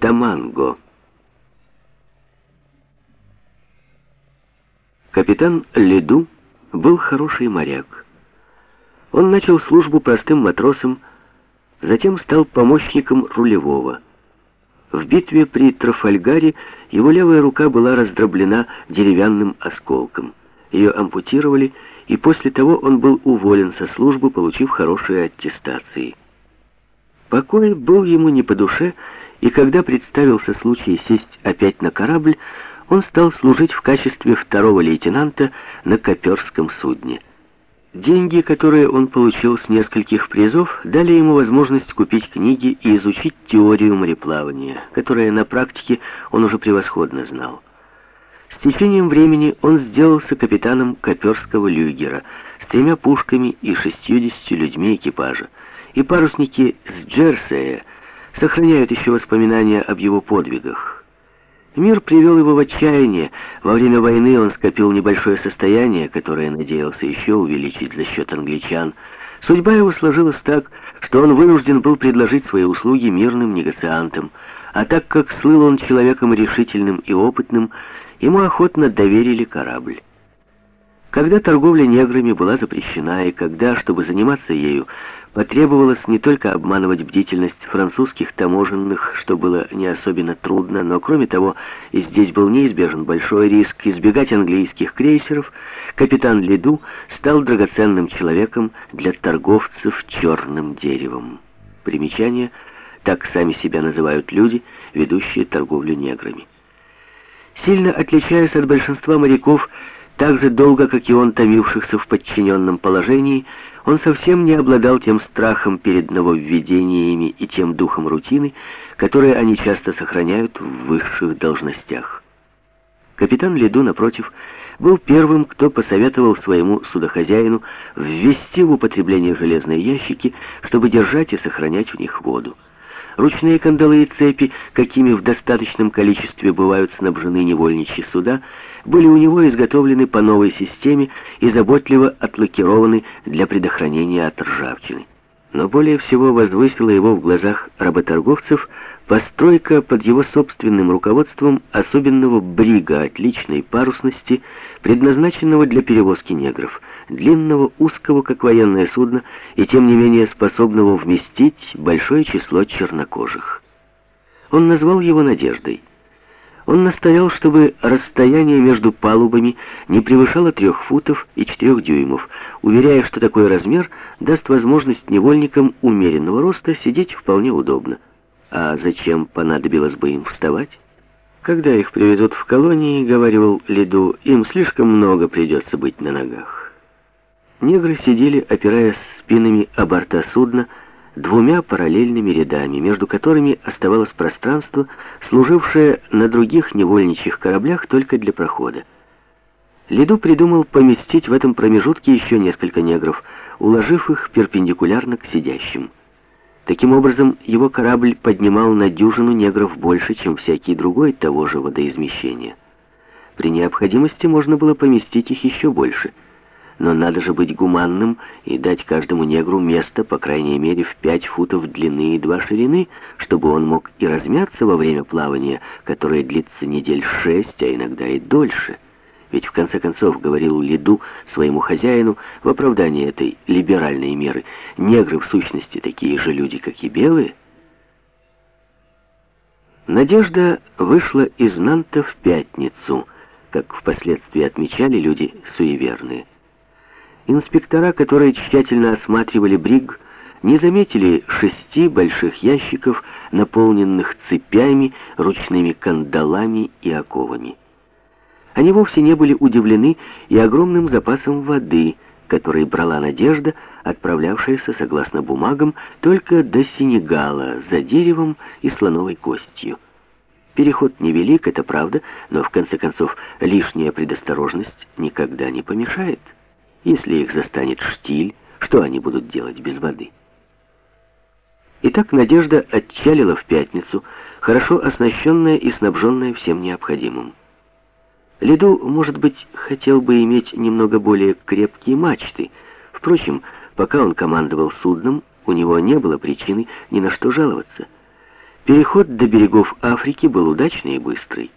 Таманго. Капитан Леду был хороший моряк. Он начал службу простым матросом, затем стал помощником рулевого. В битве при Трафальгаре его левая рука была раздроблена деревянным осколком. Ее ампутировали, и после того он был уволен со службы, получив хорошие аттестации. Покой был ему не по душе, и когда представился случай сесть опять на корабль, он стал служить в качестве второго лейтенанта на Коперском судне. Деньги, которые он получил с нескольких призов, дали ему возможность купить книги и изучить теорию мореплавания, которая на практике он уже превосходно знал. С течением времени он сделался капитаном Коперского люгера с тремя пушками и шестьюдесятью людьми экипажа, и парусники с Джерсея сохраняют еще воспоминания об его подвигах. Мир привел его в отчаяние. Во время войны он скопил небольшое состояние, которое надеялся еще увеличить за счет англичан. Судьба его сложилась так, что он вынужден был предложить свои услуги мирным негациантам, а так как слыл он человеком решительным и опытным, ему охотно доверили корабль. Когда торговля неграми была запрещена, и когда, чтобы заниматься ею, потребовалось не только обманывать бдительность французских таможенных, что было не особенно трудно, но кроме того, и здесь был неизбежен большой риск избегать английских крейсеров, капитан Лиду стал драгоценным человеком для торговцев черным деревом. Примечание так сами себя называют люди, ведущие торговлю неграми. Сильно отличаясь от большинства моряков, так же долго, как и он, томившихся в подчиненном положении, он совсем не обладал тем страхом перед нововведениями и тем духом рутины, которые они часто сохраняют в высших должностях. Капитан Леду, напротив, был первым, кто посоветовал своему судохозяину ввести в употребление железные ящики, чтобы держать и сохранять в них воду. Ручные кандалы и цепи, какими в достаточном количестве бывают снабжены невольничьи суда, были у него изготовлены по новой системе и заботливо отлакированы для предохранения от ржавчины. Но более всего возвысила его в глазах работорговцев постройка под его собственным руководством особенного брига отличной парусности, предназначенного для перевозки негров, длинного, узкого, как военное судно, и тем не менее способного вместить большое число чернокожих. Он назвал его «Надеждой». Он настоял, чтобы расстояние между палубами не превышало трех футов и четырех дюймов, уверяя, что такой размер даст возможность невольникам умеренного роста сидеть вполне удобно. А зачем понадобилось бы им вставать? Когда их приведут в колонии, говорил Лиду, им слишком много придется быть на ногах. Негры сидели, опираясь спинами о борта судна, двумя параллельными рядами, между которыми оставалось пространство, служившее на других невольничьих кораблях только для прохода. Лиду придумал поместить в этом промежутке еще несколько негров, уложив их перпендикулярно к сидящим. Таким образом, его корабль поднимал на дюжину негров больше, чем всякий другой того же водоизмещения. При необходимости можно было поместить их еще больше — но надо же быть гуманным и дать каждому негру место, по крайней мере, в пять футов длины и два ширины, чтобы он мог и размяться во время плавания, которое длится недель шесть, а иногда и дольше. Ведь в конце концов, говорил Лиду своему хозяину в оправдании этой либеральной меры, негры в сущности такие же люди, как и белые. Надежда вышла из Нанта в пятницу, как впоследствии отмечали люди суеверные. Инспектора, которые тщательно осматривали бриг, не заметили шести больших ящиков, наполненных цепями, ручными кандалами и оковами. Они вовсе не были удивлены и огромным запасом воды, который брала Надежда, отправлявшаяся, согласно бумагам, только до Сенегала, за деревом и слоновой костью. Переход невелик, это правда, но в конце концов лишняя предосторожность никогда не помешает. Если их застанет штиль, что они будут делать без воды? Итак, Надежда отчалила в пятницу, хорошо оснащенная и снабженная всем необходимым. Лиду, может быть, хотел бы иметь немного более крепкие мачты. Впрочем, пока он командовал судном, у него не было причины ни на что жаловаться. Переход до берегов Африки был удачный и быстрый.